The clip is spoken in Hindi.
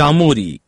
সামরিক